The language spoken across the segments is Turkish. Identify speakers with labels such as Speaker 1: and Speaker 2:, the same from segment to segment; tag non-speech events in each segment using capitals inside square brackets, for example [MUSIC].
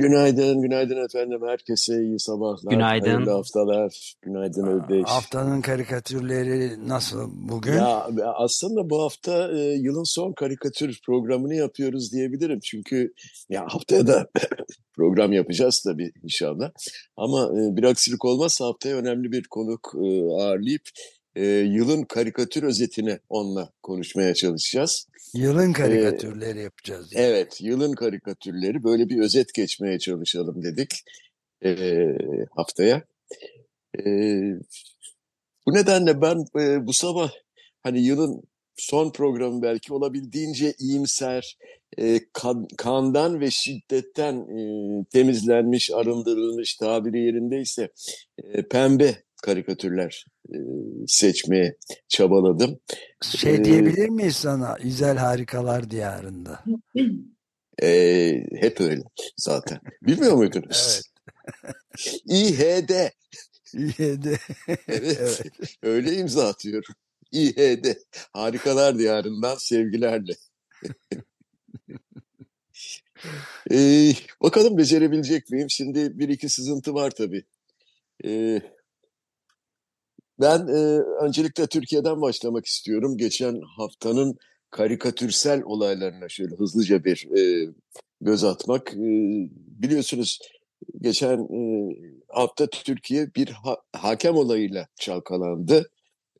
Speaker 1: Günaydın, günaydın efendim. Herkese iyi sabahlar.
Speaker 2: Günaydın.
Speaker 1: Hayırlı haftalar. Günaydın Özdeş.
Speaker 3: Haftanın karikatürleri nasıl bugün?
Speaker 1: Ya aslında bu hafta e, yılın son karikatür programını yapıyoruz diyebilirim. Çünkü ya haftaya da [LAUGHS] program yapacağız tabii inşallah. Ama e, bir aksilik olmazsa haftaya önemli bir konuk e, ağırlayıp e, yılın karikatür özetini onunla konuşmaya çalışacağız.
Speaker 3: Yılın karikatürleri yapacağız. yani.
Speaker 1: Evet, yılın karikatürleri böyle bir özet geçmeye çalışalım dedik e, haftaya. E, bu nedenle ben e, bu sabah hani yılın son programı belki olabildiğince iyimser, e, kan- kandan ve şiddetten e, temizlenmiş, arındırılmış tabiri yerindeyse e, pembe karikatürler e, seçmeye çabaladım.
Speaker 3: Şey
Speaker 1: Ee,
Speaker 3: diyebilir miyiz sana İzel Harikalar Diyarında?
Speaker 1: E, hep öyle zaten. Bilmiyor muydunuz?
Speaker 3: Evet. [LAUGHS]
Speaker 1: İHD. Evet.
Speaker 3: Evet.
Speaker 1: Öyle imza atıyorum. İHD. Harikalar diyarından sevgilerle. Ee, bakalım becerebilecek miyim? Şimdi bir iki sızıntı var tabii. Ee, ben e, öncelikle Türkiye'den başlamak istiyorum. Geçen haftanın karikatürsel olaylarına şöyle hızlıca bir e, göz atmak. Ee, biliyorsunuz geçen e, hafta Türkiye bir ha- hakem olayıyla çalkalandı.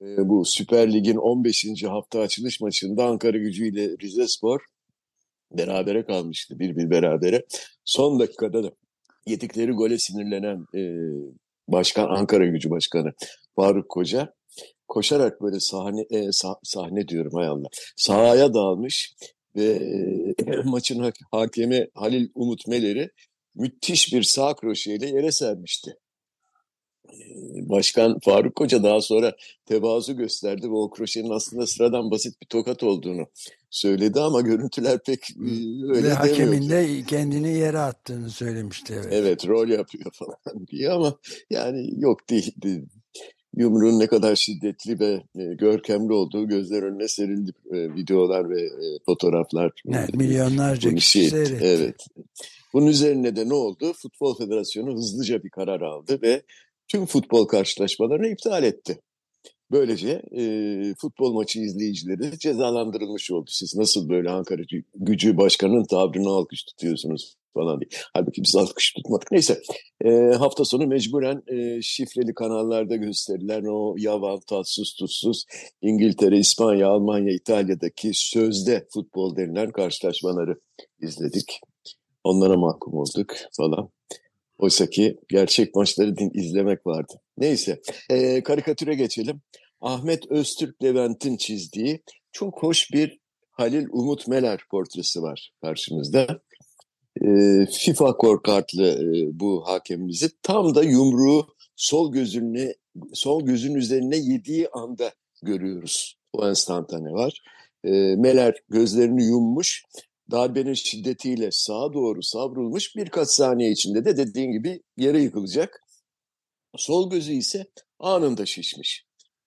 Speaker 1: E, bu Süper Lig'in 15. hafta açılış maçında Ankara Gücü ile Rizespor berabere kalmıştı. Bir bir berabere. Son dakikada da yedikleri gole sinirlenen e, başkan Ankara Gücü Başkanı Faruk Koca koşarak böyle sahne e, sah- sahne diyorum hay Allah sahaya dalmış ve e, [CLEARS THROAT] maçın ha- hakemi Halil Umut Meler'i müthiş bir sağ kroşeyle yere sermişti. Ee, Başkan Faruk Koca daha sonra tevazu gösterdi ve o kroşenin aslında sıradan basit bir tokat olduğunu söyledi ama görüntüler pek e, öyle
Speaker 3: Ve hakemin de kendini yere attığını söylemişti. Evet.
Speaker 1: Evet rol yapıyor falan [LAUGHS] diye ama yani yok değildi. Yumruğun ne kadar şiddetli ve e, görkemli olduğu gözler önüne serildi. E, videolar ve e, fotoğraflar.
Speaker 3: Evet, milyonlarca kişi
Speaker 1: şey etti,
Speaker 3: seyretti.
Speaker 1: Evet. Bunun üzerine de ne oldu? Futbol Federasyonu hızlıca bir karar aldı ve tüm futbol karşılaşmalarını iptal etti. Böylece e, futbol maçı izleyicileri cezalandırılmış oldu. Siz nasıl böyle Ankara Gü- Gücü Başkanı'nın tabrını alkış tutuyorsunuz falan diye. Halbuki biz alkış tutmadık. Neyse e, hafta sonu mecburen e, şifreli kanallarda gösterilen o yavan, tatsız, tutsuz İngiltere, İspanya, Almanya, İtalya'daki sözde futbol denilen karşılaşmaları izledik. Onlara mahkum olduk falan. Oysa ki gerçek maçları din- izlemek vardı. Neyse, e, karikatüre geçelim. Ahmet Öztürk Levent'in çizdiği çok hoş bir Halil Umut Meler portresi var karşımızda. E, FIFA korkartlı e, bu hakemimizi tam da yumruğu sol gözüne sol gözün üzerine yediği anda görüyoruz. O enstantane var. E, Meler gözlerini yummuş, darbenin şiddetiyle sağa doğru savrulmuş birkaç saniye içinde de dediğin gibi yere yıkılacak. Sol gözü ise anında şişmiş.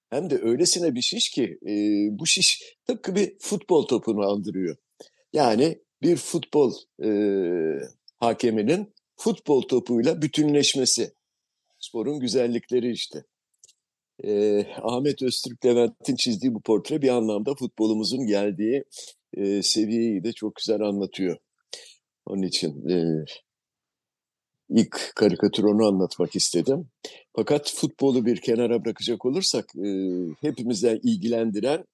Speaker 1: Hem de öylesine bir şiş ki e, bu şiş tıpkı bir futbol topunu andırıyor. Yani bir futbol e, hakeminin futbol topuyla bütünleşmesi. Sporun güzellikleri işte. E, Ahmet Öztürk Levent'in çizdiği bu portre bir anlamda futbolumuzun geldiği e, seviyeyi de çok güzel anlatıyor. Onun için e, ilk karikatür onu anlatmak istedim. Fakat futbolu bir kenara bırakacak olursak e, hepimize ilgilendiren,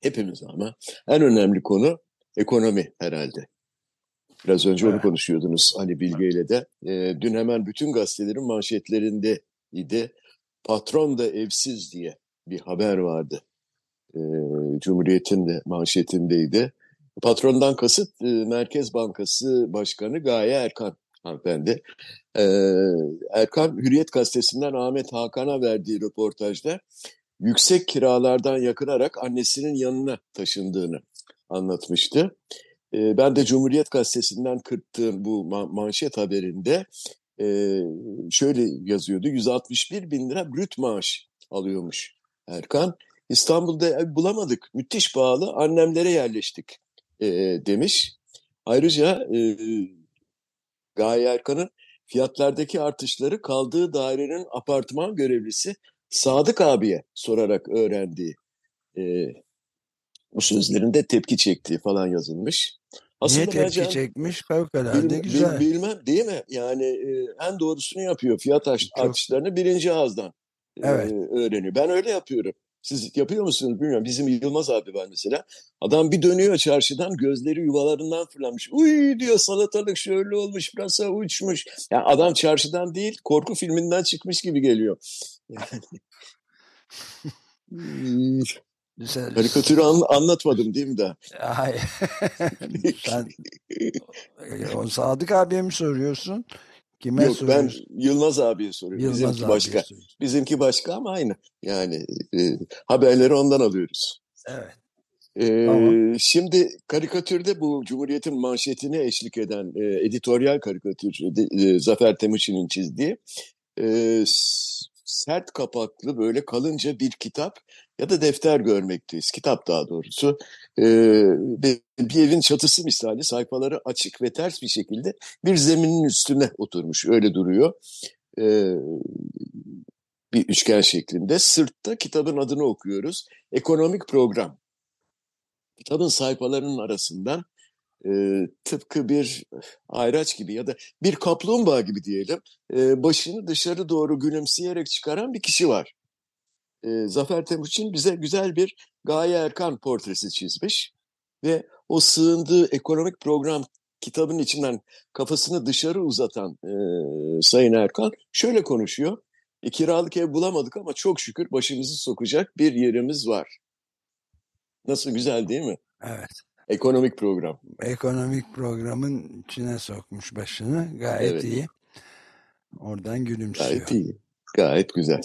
Speaker 1: hepimiz ama en önemli konu ekonomi herhalde. Biraz önce onu konuşuyordunuz Ali Bilge ile de. E, dün hemen bütün gazetelerin manşetlerinde idi. Patron da evsiz diye bir haber vardı. E, Cumhuriyet'in de manşetindeydi. Patrondan kasıt e, Merkez Bankası Başkanı Gaye Erkan hanımefendi. Ee, Erkan Hürriyet Gazetesi'nden Ahmet Hakan'a verdiği röportajda yüksek kiralardan yakınarak annesinin yanına taşındığını anlatmıştı. Ben de Cumhuriyet Gazetesi'nden kırttığım bu manşet haberinde şöyle yazıyordu. 161 bin lira brüt maaş alıyormuş Erkan. İstanbul'da ev bulamadık. Müthiş pahalı. Annemlere yerleştik demiş. Ayrıca e, Gaye Erkan'ın fiyatlardaki artışları kaldığı dairenin apartman görevlisi Sadık abiye sorarak öğrendiği bu sözlerinde tepki çektiği falan yazılmış.
Speaker 3: Aslında Niye tepki bence, çekmiş? Fevkalade bil, güzel.
Speaker 1: Bil, bilmem değil mi? Yani e, en doğrusunu yapıyor. Fiyat artışlarını birinci ağızdan e, evet. öğreniyor. Ben öyle yapıyorum. Siz yapıyor musunuz bilmiyorum. Bizim Yılmaz abi var mesela. Adam bir dönüyor çarşıdan gözleri yuvalarından fırlamış. Uy diyor salatalık şöyle olmuş pırasa uçmuş. Yani adam çarşıdan değil korku filminden çıkmış gibi geliyor. [LAUGHS] Yani. Güzel. Karikatürü an, anlatmadım değil mi daha?
Speaker 3: Hayır. [LAUGHS] Sen o Sadık abiye mi soruyorsun?
Speaker 1: Kime Yok ben Yılmaz abiye soruyorum. Yılmaz Bizimki başka. Soruyorsun. Bizimki başka ama aynı. Yani e, haberleri ondan alıyoruz.
Speaker 3: Evet.
Speaker 1: Ee, tamam. Şimdi karikatürde bu Cumhuriyet'in manşetine eşlik eden e, editoryal karikatür e, Zafer Temuçin'in çizdiği e, sert kapaklı böyle kalınca bir kitap ya da defter görmekteyiz. Kitap daha doğrusu. Ee, bir evin çatısı misali sayfaları açık ve ters bir şekilde bir zeminin üstüne oturmuş. Öyle duruyor. Ee, bir üçgen şeklinde. Sırtta kitabın adını okuyoruz. Ekonomik program. Kitabın sayfalarının arasından e, tıpkı bir ayraç gibi ya da bir kaplumbağa gibi diyelim e, başını dışarı doğru gülümseyerek çıkaran bir kişi var. E, Zafer Temuçin bize güzel bir Gaye Erkan portresi çizmiş ve o sığındığı ekonomik program kitabın içinden kafasını dışarı uzatan e, Sayın Erkan şöyle konuşuyor. E, kiralık ev bulamadık ama çok şükür başımızı sokacak bir yerimiz var. Nasıl güzel değil mi?
Speaker 3: Evet.
Speaker 1: Ekonomik program.
Speaker 3: Ekonomik programın içine sokmuş başını. Gayet evet. iyi. Oradan gülümsüyor.
Speaker 1: Gayet iyi. Gayet güzel.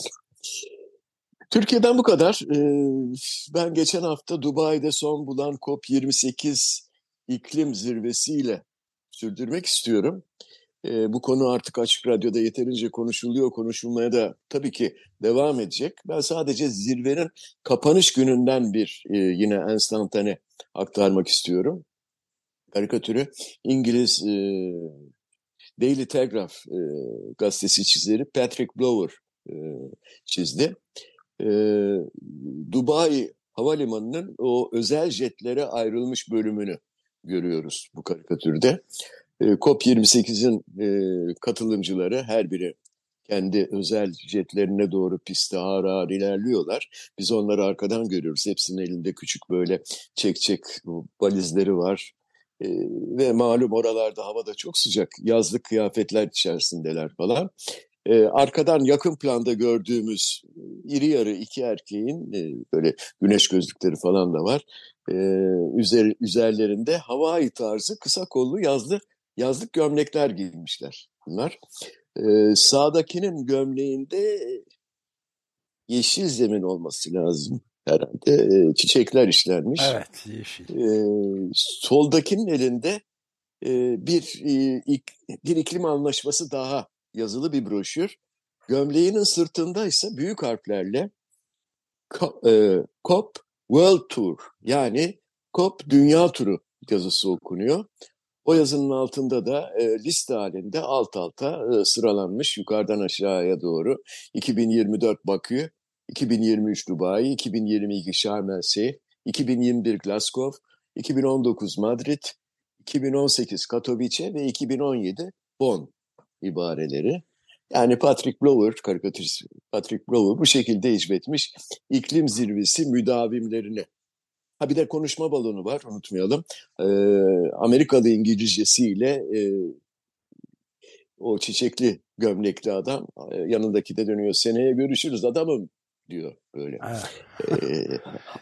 Speaker 1: Türkiye'den bu kadar. Ee, ben geçen hafta Dubai'de son bulan COP28 iklim zirvesiyle sürdürmek istiyorum. E, bu konu artık Açık Radyo'da yeterince konuşuluyor, konuşulmaya da tabii ki devam edecek. Ben sadece zirvenin kapanış gününden bir e, yine enstantane aktarmak istiyorum. Karikatürü İngiliz e, Daily Telegraph e, gazetesi çizeri Patrick Blower çizdi. E, Dubai Havalimanı'nın o özel jetlere ayrılmış bölümünü görüyoruz bu karikatürde. E, COP28'in e, katılımcıları her biri kendi özel jetlerine doğru piste ağır ağır ilerliyorlar. Biz onları arkadan görüyoruz. Hepsinin elinde küçük böyle çek çek valizleri var. E, ve malum oralarda havada çok sıcak. Yazlık kıyafetler içerisindeler falan. E, arkadan yakın planda gördüğümüz iri yarı iki erkeğin e, böyle güneş gözlükleri falan da var. E, üzer, üzerlerinde Hawaii tarzı kısa kollu yazlı yazlık gömlekler giymişler bunlar. Ee, sağdakinin gömleğinde yeşil zemin olması lazım herhalde. Ee, çiçekler işlenmiş.
Speaker 3: Evet yeşil.
Speaker 1: Ee, soldakinin elinde e, bir, e, ik, bir iklim anlaşması daha yazılı bir broşür. Gömleğinin sırtında ise büyük harflerle e, COP World Tour yani COP Dünya Turu yazısı okunuyor. O yazının altında da e, liste halinde alt alta e, sıralanmış yukarıdan aşağıya doğru 2024 Bakü, 2023 Dubai, 2022 Şarm El Şeyh, 2021 Glasgow, 2019 Madrid, 2018 Katowice ve 2017 Bonn ibareleri. Yani Patrick Blower, karikatürist Patrick Blower bu şekilde hicvetmiş iklim zirvesi müdavimlerini Ha bir de konuşma balonu var unutmayalım. Ee, Amerikalı İngilizcesiyle e, o çiçekli gömlekli adam e, yanındaki de dönüyor. Seneye görüşürüz adamım diyor böyle ee,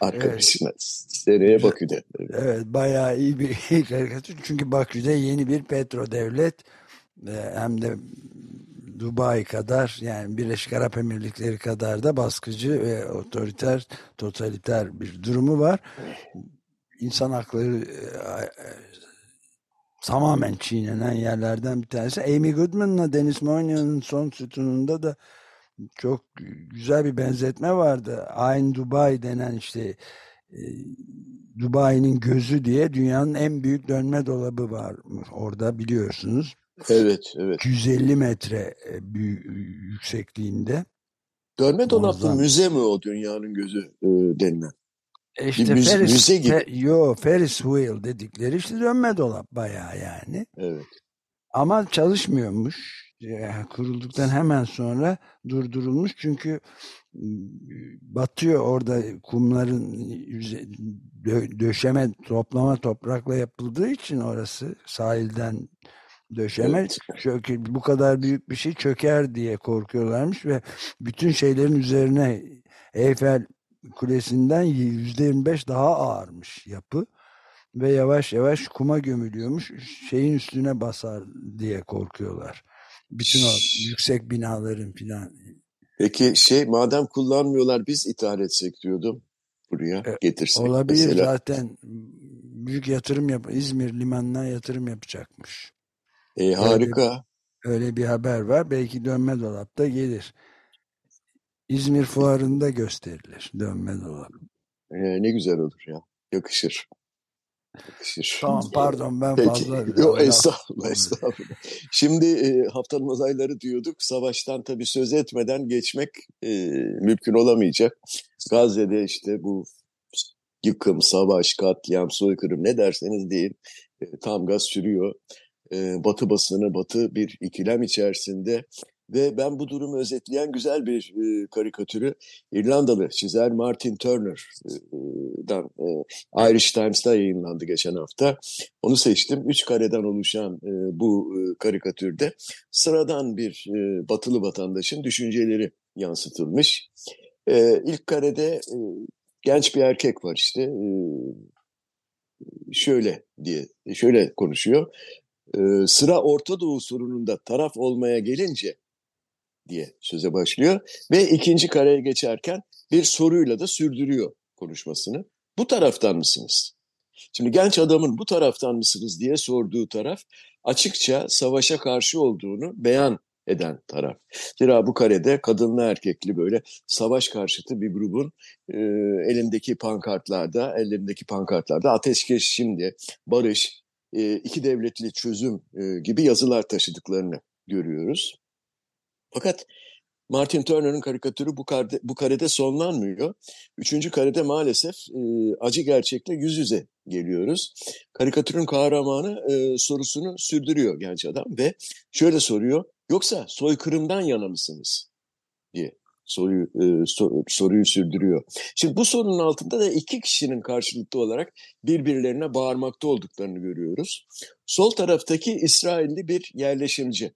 Speaker 1: [LAUGHS] arkadaşına. Evet. Seneye Bakü'de.
Speaker 3: Evet bayağı iyi bir [LAUGHS] karikatür. Çünkü Bakü'de yeni bir petro devlet hem de Dubai kadar yani Birleşik Arap Emirlikleri kadar da baskıcı ve otoriter, totaliter bir durumu var. İnsan hakları e, e, tamamen çiğnenen yerlerden bir tanesi. Amy Goodman'la Deniz Moyna'nın son sütununda da çok güzel bir benzetme vardı. Ayn Dubai denen işte e, Dubai'nin gözü diye dünyanın en büyük dönme dolabı var orada biliyorsunuz.
Speaker 1: Evet, evet.
Speaker 3: 250 metre e, yüksekliğinde.
Speaker 1: Dönme dolaplı müze mi o dünyanın gözü e, denilen?
Speaker 3: E işte müze, Ferris, müze gibi. Fe, yo, Ferris wheel dedikleri işte dönme dolap bayağı yani.
Speaker 1: Evet.
Speaker 3: Ama çalışmıyormuş. Yani kurulduktan hemen sonra durdurulmuş çünkü batıyor orada kumların döşeme toplama toprakla yapıldığı için orası sahilden döşeme evet. çöker, bu kadar büyük bir şey çöker diye korkuyorlarmış ve bütün şeylerin üzerine Eyfel Kulesi'nden yüzde 25 daha ağırmış yapı ve yavaş yavaş kuma gömülüyormuş şeyin üstüne basar diye korkuyorlar. Bütün o yüksek binaların filan.
Speaker 1: Peki şey madem kullanmıyorlar biz ithal etsek diyordum buraya e, getirsek.
Speaker 3: Olabilir mesela. zaten büyük yatırım yap İzmir limanına yatırım yapacakmış.
Speaker 1: E, harika.
Speaker 3: Öyle, öyle bir haber var. Belki dönme dolapta gelir. İzmir fuarında gösterilir dönme dolap.
Speaker 1: E, ne güzel olur ya. Yakışır. Yakışır.
Speaker 3: Tamam pardon ben Peki. fazla...
Speaker 1: Yok estağfurullah estağfurullah. Şimdi e, haftanın olayları diyorduk. Savaştan tabii söz etmeden geçmek e, mümkün olamayacak. Gazze'de işte bu yıkım, savaş, katliam, soykırım ne derseniz deyin e, tam gaz sürüyor e, Batı basını, Batı bir ikilem içerisinde ve ben bu durumu özetleyen güzel bir e, karikatürü İrlandalı çizer Martin Turner'dan e, Irish Times'ta yayınlandı geçen hafta. Onu seçtim. Üç kareden oluşan e, bu e, karikatürde sıradan bir e, batılı vatandaşın düşünceleri yansıtılmış. E, ilk karede e, genç bir erkek var işte. E, şöyle diye şöyle konuşuyor e, sıra Orta Doğu sorununda taraf olmaya gelince diye söze başlıyor ve ikinci kareye geçerken bir soruyla da sürdürüyor konuşmasını. Bu taraftan mısınız? Şimdi genç adamın bu taraftan mısınız diye sorduğu taraf açıkça savaşa karşı olduğunu beyan eden taraf. Zira bu karede kadınlı erkekli böyle savaş karşıtı bir grubun e, elindeki pankartlarda, ellerindeki pankartlarda ateşkes şimdi, barış, iki devletli çözüm e, gibi yazılar taşıdıklarını görüyoruz. Fakat Martin Turner'ın karikatürü bu, karede, bu karede sonlanmıyor. Üçüncü karede maalesef e, acı gerçekle yüz yüze geliyoruz. Karikatürün kahramanı e, sorusunu sürdürüyor genç adam ve şöyle soruyor. Yoksa soykırımdan yana mısınız? diye soruyu, e, sor, soruyu sürdürüyor. Şimdi bu sorunun altında da iki kişinin karşılıklı olarak birbirlerine bağırmakta olduklarını görüyoruz. Sol taraftaki İsrailli bir yerleşimci.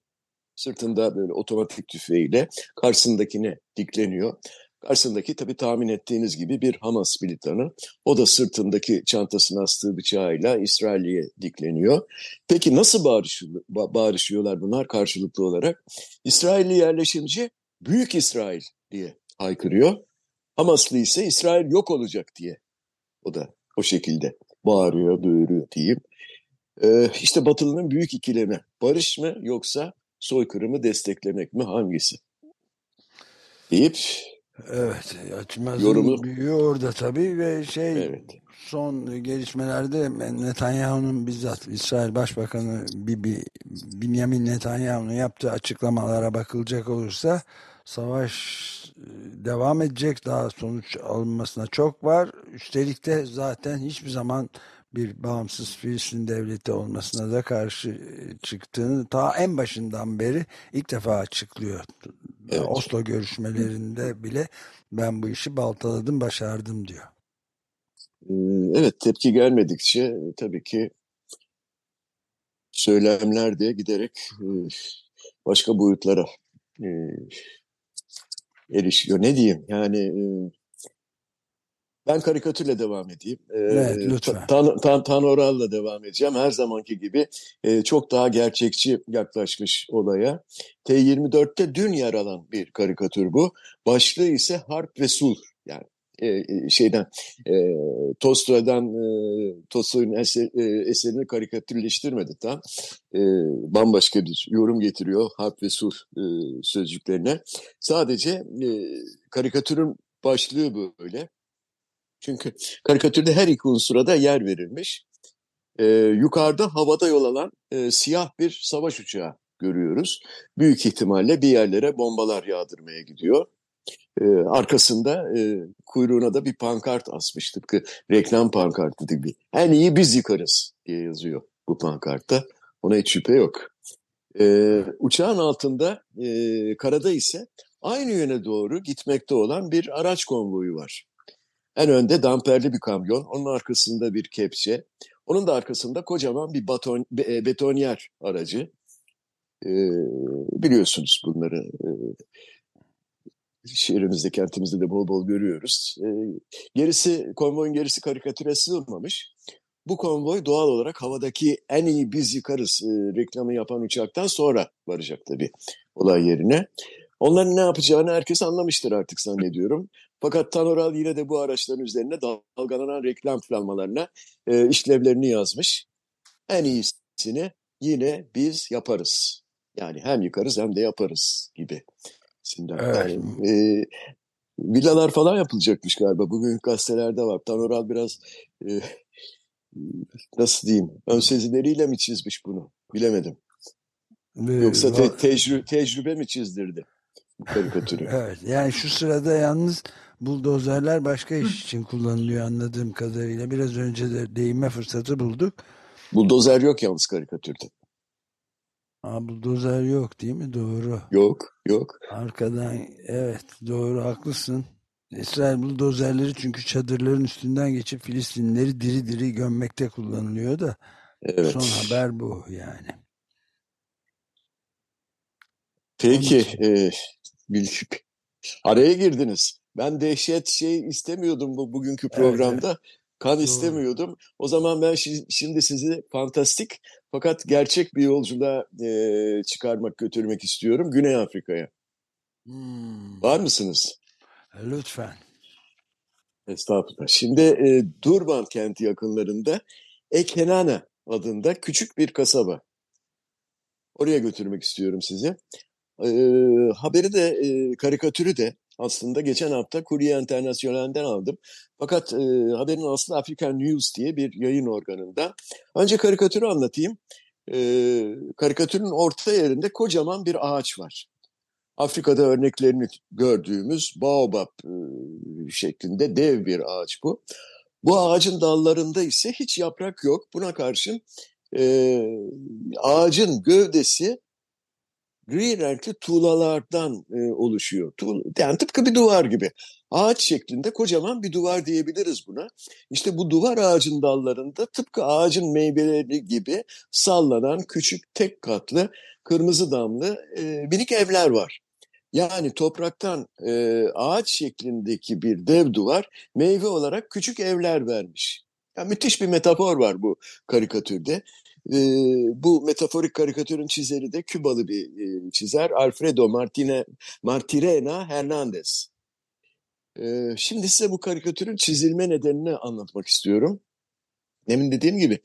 Speaker 1: Sırtında böyle otomatik tüfeğiyle karşısındakine dikleniyor. Karşısındaki tabii tahmin ettiğiniz gibi bir Hamas militanı. O da sırtındaki çantasına astığı bıçağıyla İsrail'e dikleniyor. Peki nasıl bağırışıyor, bağırışıyorlar bunlar karşılıklı olarak? İsrailli yerleşimci Büyük İsrail diye haykırıyor. Hamaslı ise İsrail yok olacak diye. O da o şekilde bağırıyor, duyuruyor diyeyim. Ee, işte Batılı'nın büyük ikilemi. Barış mı yoksa soykırımı desteklemek mi hangisi? Deyip
Speaker 3: Evet, açmazın yorumu... büyüğü orada tabii ve şey evet. son gelişmelerde Netanyahu'nun bizzat İsrail Başbakanı Bibi Benjamin Netanyahu'nun yaptığı açıklamalara bakılacak olursa savaş devam edecek daha sonuç alınmasına çok var. Üstelik de zaten hiçbir zaman bir bağımsız Filistin devleti olmasına da karşı e, çıktığını ta en başından beri ilk defa açıklıyor. Evet. Oslo görüşmelerinde bile ben bu işi baltaladım, başardım diyor.
Speaker 1: Ee, evet, tepki gelmedikçe e, tabii ki söylemler de giderek başka boyutlara erişiyor. Ne diyeyim yani e, Ben karikatürle devam edeyim.
Speaker 3: Ee, evet, lütfen.
Speaker 1: Tan, tan, tan Oral'la devam edeceğim. Her zamanki gibi e, çok daha gerçekçi yaklaşmış olaya. T24'te dün yer alan bir karikatür bu. Başlığı ise Harp ve Sulh. Yani e, e, şeyden e, Tolstoy'dan e, Tolstoy'un eser, e, eserini karikatürleştirmedi tam. E, bambaşka bir yorum getiriyor Harp ve Sulh e, sözcüklerine. Sadece e, karikatürün başlığı böyle. Çünkü karikatürde her iki unsura da yer verilmiş. E, yukarıda havada yol alan e, siyah bir savaş uçağı görüyoruz. Büyük ihtimalle bir yerlere bombalar yağdırmaya gidiyor. E, arkasında e, kuyruğuna da bir pankart asmış tıpkı reklam pankartı gibi. En iyi biz yıkarız diye yazıyor bu pankartta. Ona hiç şüphe yok. E, uçağın altında e, karada ise aynı yöne doğru gitmekte olan bir araç konvoyu var. En önde damperli bir kamyon, onun arkasında bir kepçe, onun da arkasında kocaman bir baton, e, betonyer aracı. E, biliyorsunuz bunları. E, şehrimizde, kentimizde de bol bol görüyoruz. E, gerisi, konvoyun gerisi karikatüre sığmamış. Bu konvoy doğal olarak havadaki en iyi biz yıkarız e, reklamı yapan uçaktan sonra varacak tabii olay yerine. Onların ne yapacağını herkes anlamıştır artık zannediyorum. Fakat Tanoral yine de bu araçların üzerine dalgalanan reklam planmalarına e, işlevlerini yazmış. En iyisini yine biz yaparız. Yani hem yıkarız hem de yaparız gibi. Şimdi evet. yani, e, villalar falan yapılacakmış galiba. Bugün gazetelerde var. Tanoral biraz e, nasıl diyeyim ön sezileriyle mi çizmiş bunu bilemedim. Yoksa te- tecrü- tecrübe mi çizdirdi karikatürü?
Speaker 3: evet yani şu sırada yalnız buldozerler başka iş için kullanılıyor anladığım kadarıyla. Biraz önce de değinme fırsatı bulduk.
Speaker 1: Buldozer yok yalnız karikatürde.
Speaker 3: Aa, buldozer yok değil mi? Doğru.
Speaker 1: Yok, yok.
Speaker 3: Arkadan evet doğru haklısın. İsrail buldozerleri çünkü çadırların üstünden geçip Filistinleri diri diri gömmekte kullanılıyor da evet. son haber bu yani.
Speaker 1: Peki, e, araya girdiniz. Ben dehşet şey istemiyordum bu bugünkü programda. Evet, evet. Kan Doğru. istemiyordum. O zaman ben şimdi sizi fantastik fakat gerçek bir yolculuğa e, çıkarmak, götürmek istiyorum Güney Afrika'ya. Hmm. Var mısınız?
Speaker 3: Lütfen.
Speaker 1: Estağfurullah. Şimdi e, Durban kenti yakınlarında Ekenana adında küçük bir kasaba. Oraya götürmek istiyorum sizi. E, haberi de, e, karikatürü de aslında geçen hafta Kurye Internasyonel'den aldım. Fakat e, haberin aslında African News diye bir yayın organında. Önce karikatürü anlatayım. E, karikatürün orta yerinde kocaman bir ağaç var. Afrika'da örneklerini gördüğümüz baobab e, şeklinde dev bir ağaç bu. Bu ağacın dallarında ise hiç yaprak yok. Buna karşın e, ağacın gövdesi gri renkli tuğlalardan e, oluşuyor. Tuğla, yani tıpkı bir duvar gibi. Ağaç şeklinde kocaman bir duvar diyebiliriz buna. İşte bu duvar ağacın dallarında tıpkı ağacın meyveleri gibi sallanan küçük tek katlı kırmızı damlı e, minik evler var. Yani topraktan e, ağaç şeklindeki bir dev duvar meyve olarak küçük evler vermiş. Yani müthiş bir metafor var bu karikatürde. E, bu metaforik karikatürün çizeri de Kübalı bir e, çizer Alfredo Martine, Martirena Hernandez. E, şimdi size bu karikatürün çizilme nedenini anlatmak istiyorum. Demin dediğim gibi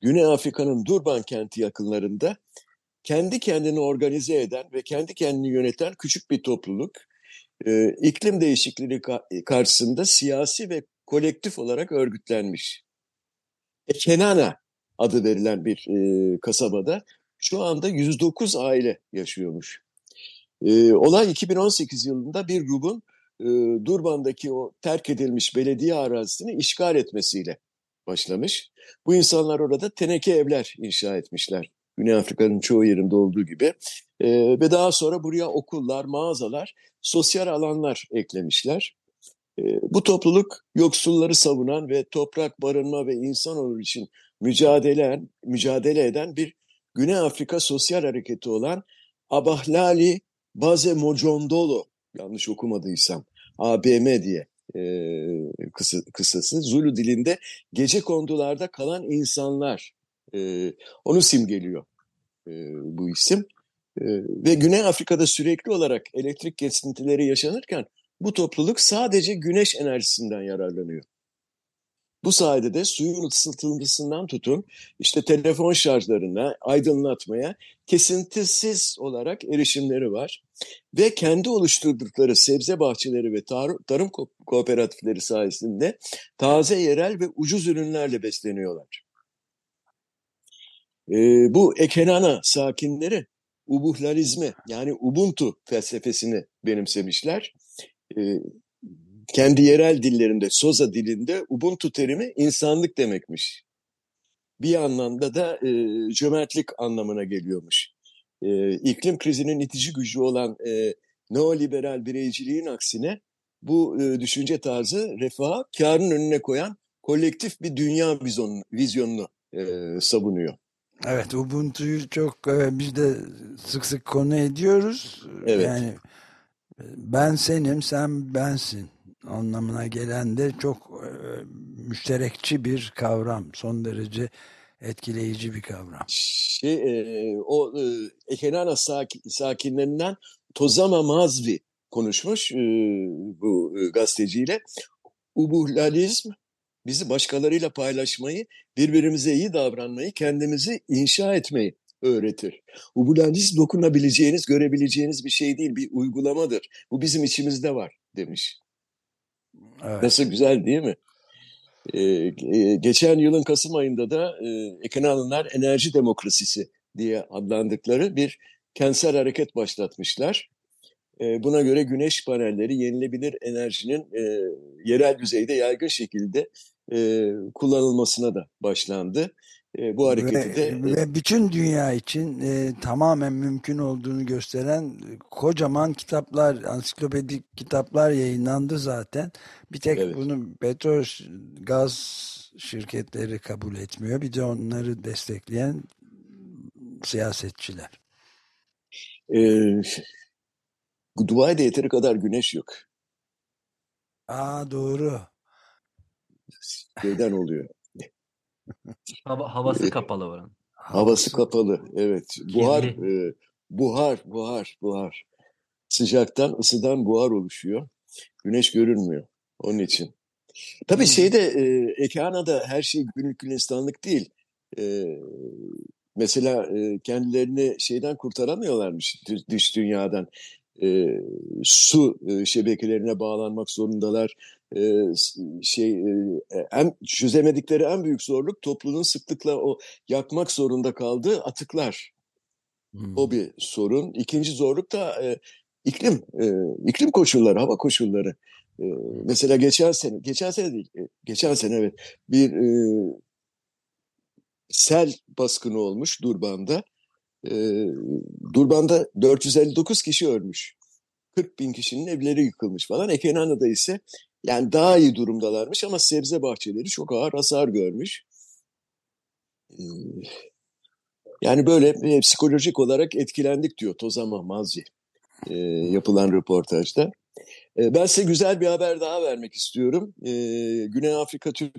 Speaker 1: Güney Afrika'nın Durban kenti yakınlarında kendi kendini organize eden ve kendi kendini yöneten küçük bir topluluk e, iklim değişikliği karşısında siyasi ve kolektif olarak örgütlenmiş. E, Kenana adı verilen bir e, kasabada şu anda 109 aile yaşıyormuş. E, olay 2018 yılında bir grubun e, Durban'daki o terk edilmiş belediye arazisini işgal etmesiyle başlamış. Bu insanlar orada teneke evler inşa etmişler. Güney Afrika'nın çoğu yerinde olduğu gibi. E, ve daha sonra buraya okullar, mağazalar, sosyal alanlar eklemişler. E, bu topluluk yoksulları savunan ve toprak, barınma ve insan onuru için mücadele, mücadele eden bir Güney Afrika sosyal hareketi olan Abahlali Baze Mojondolo, yanlış okumadıysam, ABM diye e, kısa, kısası. Zulu dilinde gece kondularda kalan insanlar e, onu simgeliyor e, bu isim. E, ve Güney Afrika'da sürekli olarak elektrik kesintileri yaşanırken bu topluluk sadece güneş enerjisinden yararlanıyor. Bu sayede de suyun ısıtılmasından tutun işte telefon şarjlarına, aydınlatmaya kesintisiz olarak erişimleri var. Ve kendi oluşturdukları sebze bahçeleri ve tar tarım ko kooperatifleri sayesinde taze yerel ve ucuz ürünlerle besleniyorlar. Ee, bu Ekenana sakinleri ubuhlalizmi yani Ubuntu felsefesini benimsemişler. Ee, kendi yerel dillerinde, Soza dilinde Ubuntu terimi insanlık demekmiş. Bir anlamda da e, cömertlik anlamına geliyormuş. E, iklim krizinin itici gücü olan e, neoliberal bireyciliğin aksine bu e, düşünce tarzı refah karın önüne koyan kolektif bir dünya vizyonunu, vizyonunu e, savunuyor.
Speaker 3: Evet Ubuntu'yu çok e, biz de sık sık konu ediyoruz. Evet. Yani e, ben senim, sen bensin anlamına gelen de çok e, müşterekçi bir kavram. Son derece etkileyici bir kavram.
Speaker 1: Şey, e, o e, Ekenana sakin, sakinlerinden Tozama Mazvi konuşmuş e, bu e, gazeteciyle. Ubuhlalizm bizi başkalarıyla paylaşmayı, birbirimize iyi davranmayı, kendimizi inşa etmeyi öğretir. Ubuhlalizm dokunabileceğiniz, görebileceğiniz bir şey değil, bir uygulamadır. Bu bizim içimizde var demiş. Evet. Nasıl güzel değil mi? Ee, geçen yılın Kasım ayında da e, Ekenalınlar Enerji Demokrasisi diye adlandıkları bir kentsel hareket başlatmışlar. E, buna göre güneş panelleri yenilebilir enerjinin e, yerel düzeyde yaygın şekilde e, kullanılmasına da başlandı. E, bu hareketi
Speaker 3: ve,
Speaker 1: de... E,
Speaker 3: ve bütün dünya için e, tamamen mümkün olduğunu gösteren kocaman kitaplar, ansiklopedik kitaplar yayınlandı zaten. Bir tek evet. bunu petrol, gaz şirketleri kabul etmiyor. Bir de onları destekleyen siyasetçiler.
Speaker 1: Ee, Dubai'de yeteri kadar güneş yok.
Speaker 3: Aa doğru.
Speaker 1: Neden oluyor?
Speaker 2: Hava, havası kapalı oranın.
Speaker 1: Havası kapalı, evet. Buhar, e, buhar, buhar, buhar. Sıcaktan, ısıdan buhar oluşuyor. Güneş görünmüyor onun için. Tabii hmm. şeyde, e, Ekeana'da her şey günlük gülistanlık değil. E, mesela e, kendilerini şeyden kurtaramıyorlarmış dış dünyadan e, su e, şebekelerine bağlanmak zorundalar. E, şey e, en çözemedikleri en büyük zorluk toplumun sıklıkla o yakmak zorunda kaldığı atıklar. Hmm. O bir sorun. İkinci zorluk da e, iklim e, iklim koşulları, hava koşulları. E, mesela geçen sene, geçen sene değil, e, geçen sene evet bir e, sel baskını olmuş Durban'da e, Durban'da 459 kişi ölmüş. 40 bin kişinin evleri yıkılmış falan. Ekenana'da ise yani daha iyi durumdalarmış ama sebze bahçeleri çok ağır hasar görmüş. Ee, yani böyle e, psikolojik olarak etkilendik diyor Tozama Mazzi e, yapılan röportajda. E, ben size güzel bir haber daha vermek istiyorum. E, Güney Afrika Türk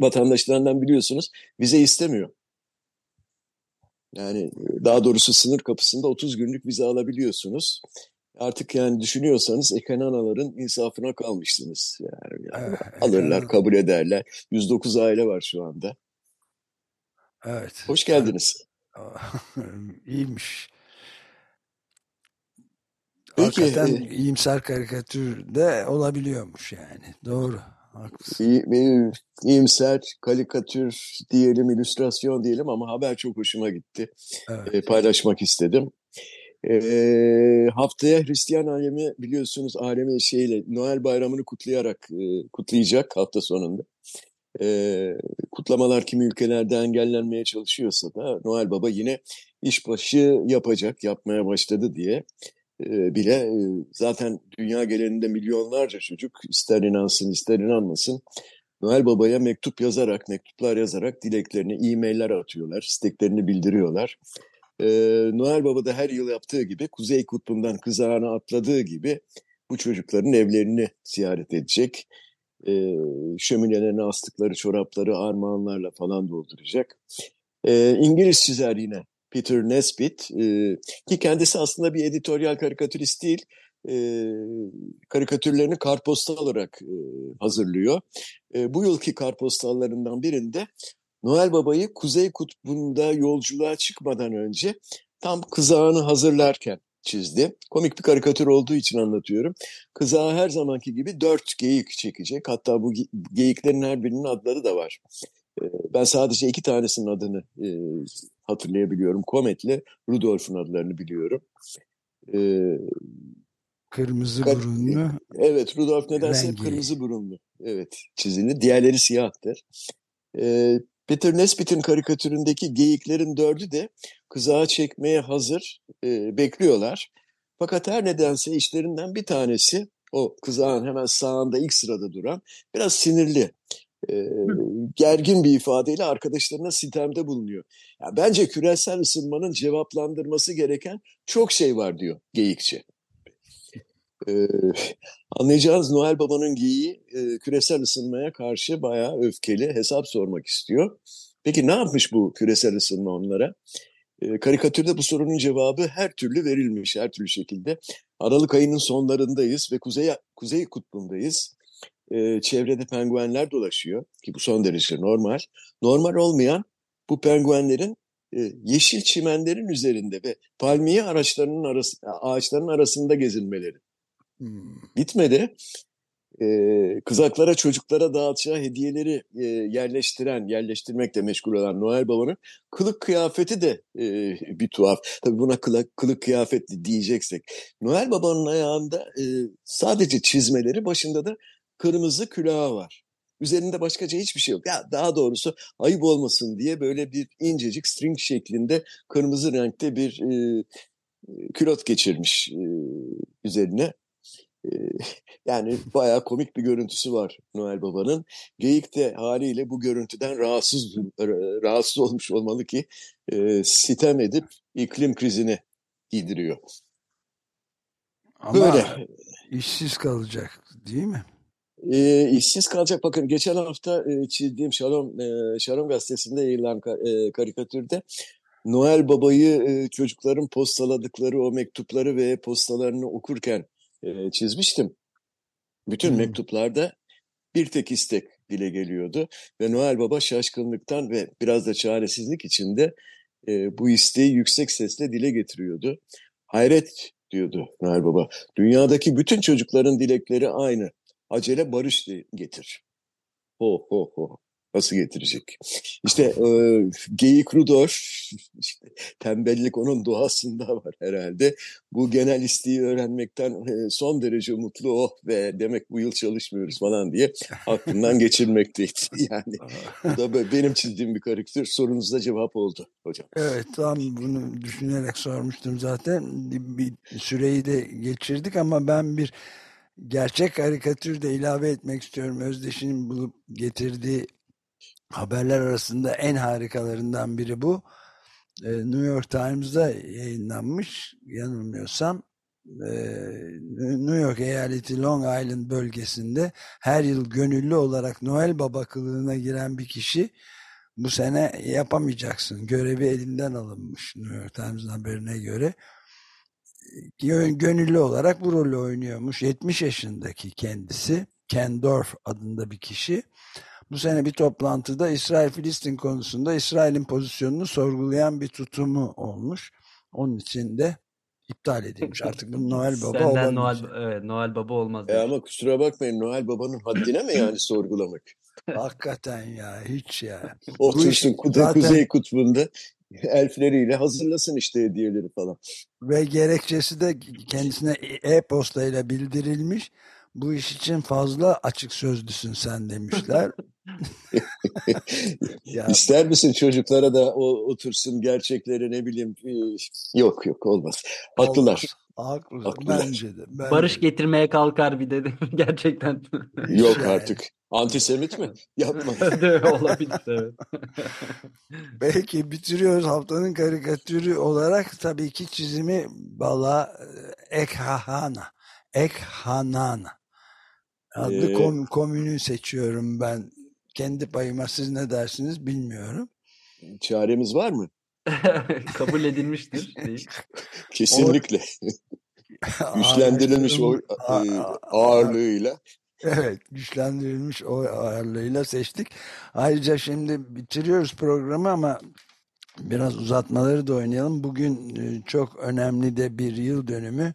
Speaker 1: vatandaşlarından biliyorsunuz vize istemiyor. Yani daha doğrusu sınır kapısında 30 günlük vize alabiliyorsunuz. Artık yani düşünüyorsanız Ekenanaların insafına kalmışsınız. Yani, yani evet, alırlar, kabul ederler. 109 aile var şu anda.
Speaker 3: Evet.
Speaker 1: Hoş geldiniz. [LAUGHS]
Speaker 3: İyiymiş. Peki, Hakikaten e, iyimser karikatür de olabiliyormuş yani. Doğru.
Speaker 1: Haklısın. İyimser karikatür diyelim, illüstrasyon diyelim ama haber çok hoşuma gitti. Evet. E, paylaşmak istedim. E, haftaya Hristiyan alemi biliyorsunuz alemi şeyle Noel bayramını kutlayarak e, kutlayacak hafta sonunda. E, kutlamalar kimi ülkelerde engellenmeye çalışıyorsa da Noel Baba yine işbaşı yapacak, yapmaya başladı diye bile zaten dünya genelinde milyonlarca çocuk ister inansın ister inanmasın Noel Baba'ya mektup yazarak, mektuplar yazarak dileklerini, e-mailler atıyorlar, isteklerini bildiriyorlar. Ee, Noel Baba da her yıl yaptığı gibi Kuzey Kutbu'ndan kızağına atladığı gibi bu çocukların evlerini ziyaret edecek. e, şöminelerine astıkları çorapları armağanlarla falan dolduracak. E, İngiliz çizer yine Peter Nesbitt e, ki kendisi aslında bir editoryal karikatürist değil. E, karikatürlerini kartpostal olarak e, hazırlıyor. E, bu yılki kartpostallarından birinde Noel Baba'yı Kuzey Kutbu'nda yolculuğa çıkmadan önce tam kızağını hazırlarken çizdi. Komik bir karikatür olduğu için anlatıyorum. Kızağı her zamanki gibi dört geyik çekecek. Hatta bu geyiklerin her birinin adları da var. Ben sadece iki tanesinin adını hatırlayabiliyorum. Komet'le Rudolf'un adlarını biliyorum.
Speaker 3: Ee, kırmızı burunlu.
Speaker 1: Evet, Rudolf nedense rengi. kırmızı burunlu. Evet, çizili. Diğerleri siyahtır. Ee, Peter Nesbitt'in karikatüründeki geyiklerin dördü de kızağa çekmeye hazır e, bekliyorlar. Fakat her nedense işlerinden bir tanesi o kızağın hemen sağında ilk sırada duran biraz sinirli, e, gergin bir ifadeyle arkadaşlarına sitemde bulunuyor. Yani bence küresel ısınmanın cevaplandırması gereken çok şey var diyor geyikçi. Ee, anlayacağınız Noel Baba'nın geyiği e, küresel ısınmaya karşı bayağı öfkeli hesap sormak istiyor. Peki ne yapmış bu küresel ısınma onlara? E, karikatürde bu sorunun cevabı her türlü verilmiş, her türlü şekilde. Aralık ayının sonlarındayız ve kuzey, kuzey kutbundayız. E, çevrede penguenler dolaşıyor ki bu son derece normal. Normal olmayan bu penguenlerin e, yeşil çimenlerin üzerinde ve palmiye araçlarının arası, ağaçların arasında gezinmeleri. Hmm. Bitmedi. Ee, kızaklara çocuklara dağıtacağı hediyeleri e, yerleştiren, yerleştirmekle meşgul olan Noel Baba'nın kılık kıyafeti de e, bir tuhaf. Tabii buna kılık, kılık kıyafet diyeceksek. Noel Baba'nın ayağında e, sadece çizmeleri, başında da kırmızı külahı var. Üzerinde başkaca hiçbir şey yok. Ya daha doğrusu ayıp olmasın diye böyle bir incecik string şeklinde kırmızı renkte bir e, külot geçirmiş e, üzerine. yani bayağı komik bir görüntüsü var Noel Baba'nın. Geyik de haliyle bu görüntüden rahatsız rahatsız olmuş olmalı ki e, sitem edip iklim krizini giydiriyor.
Speaker 3: Ama Böyle. işsiz kalacak değil mi?
Speaker 1: E, işsiz kalacak. Bakın geçen hafta e, çizdiğim Şalom, e, Şalom gazetesinde yayınlanan e, karikatürde Noel Baba'yı e, çocukların postaladıkları o mektupları ve postalarını okurken e, çizmiştim. Bütün hmm. mektuplarda bir tek istek dile geliyordu ve Noel Baba şaşkınlıktan ve biraz da çaresizlik içinde e, bu isteği yüksek sesle dile getiriyordu. Hayret diyordu Noel Baba. Dünyadaki bütün çocukların dilekleri aynı. Acele barış getir. Ho ho ho. Nasıl getirecek? İşte [LAUGHS] e, geyik Rudolf, işte, tembellik onun doğasında var herhalde. Bu genel isteği öğrenmekten e, son derece mutlu oh ve demek bu yıl çalışmıyoruz falan diye aklından [LAUGHS] geçirmekteydi. [LAUGHS] Yani bu da benim çizdiğim bir karikatür. Sorunuzda cevap oldu hocam.
Speaker 3: Evet tam bunu düşünerek sormuştum zaten. Bir süreyi de geçirdik ama ben bir gerçek karikatür de ilave etmek istiyorum. Özdeş'in bulup getirdiği haberler arasında en harikalarından biri bu. Ee, New York Times'da yayınlanmış yanılmıyorsam e, New York eyaleti Long Island bölgesinde her yıl gönüllü olarak Noel Baba kılığına giren bir kişi bu sene yapamayacaksın. Görevi elinden alınmış New York Times'ın haberine göre. Gönüllü olarak bu rolü oynuyormuş. 70 yaşındaki kendisi. Ken Dorf adında bir kişi bu sene bir toplantıda İsrail-Filistin konusunda İsrail'in pozisyonunu sorgulayan bir tutumu olmuş. Onun için de iptal edilmiş. Artık bu Noel Baba
Speaker 2: Senden Noel, evet, Noel Baba olmaz.
Speaker 1: E ama kusura bakmayın Noel Baba'nın haddine mi yani sorgulamak?
Speaker 3: Hakikaten ya hiç ya.
Speaker 1: Otursun zaten... kuzey kutbunda [LAUGHS] elfleriyle hazırlasın işte hediyeleri falan.
Speaker 3: Ve gerekçesi de kendisine e-postayla bildirilmiş. Bu iş için fazla açık sözlüsün sen demişler. [LAUGHS]
Speaker 1: ya. İster misin çocuklara da o otursun gerçekleri ne bileyim yok yok olmaz. Haklılar.
Speaker 3: Haklılar. Haklılar. Bence de. Bence
Speaker 2: Barış de. getirmeye kalkar bir dedim [LAUGHS] gerçekten.
Speaker 1: Yok yani. artık. Antisemit mi? [LAUGHS] Yapma.
Speaker 2: Olabilir evet.
Speaker 3: Belki bitiriyoruz haftanın karikatürü olarak tabii ki çizimi Bala Ekhahana. Ekhanana adlı ee, kom komünü seçiyorum ben. Kendi payıma siz ne dersiniz bilmiyorum.
Speaker 1: Çaremiz var mı? [LAUGHS]
Speaker 2: Kabul edilmiştir. [LAUGHS] Değil.
Speaker 1: Kesinlikle. [LAUGHS] güçlendirilmiş o e, ağırlığıyla.
Speaker 3: Evet, güçlendirilmiş o ağırlığıyla seçtik. Ayrıca şimdi bitiriyoruz programı ama biraz uzatmaları da oynayalım. Bugün e, çok önemli de bir yıl dönümü.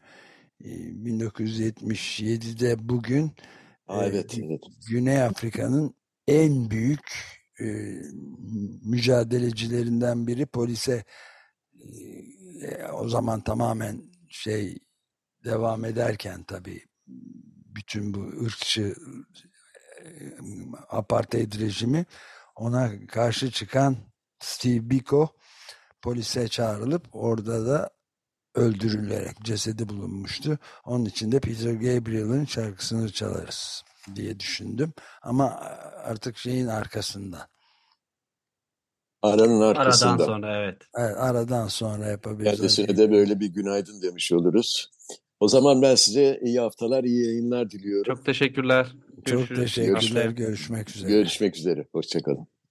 Speaker 3: 1977'de e, bugün
Speaker 1: evet, evet.
Speaker 3: Güney Afrika'nın en büyük e, mücadelecilerinden biri polise e, o zaman tamamen şey devam ederken tabii bütün bu ırkçı e, apartheid rejimi ona karşı çıkan Steve Biko polise çağrılıp orada da öldürülerek cesedi bulunmuştu. Onun için de Peter Gabriel'in şarkısını çalarız diye düşündüm. Ama artık şeyin arkasında.
Speaker 1: Aranın arkasında.
Speaker 2: Aradan sonra evet.
Speaker 3: evet aradan sonra yapabiliriz.
Speaker 1: Kendisine de böyle bir günaydın demiş oluruz. O zaman ben size iyi haftalar, iyi yayınlar diliyorum.
Speaker 2: Çok teşekkürler.
Speaker 3: Görüşürüz. Çok teşekkürler. Görüşmek üzere.
Speaker 1: Görüşmek üzere. Hoşçakalın.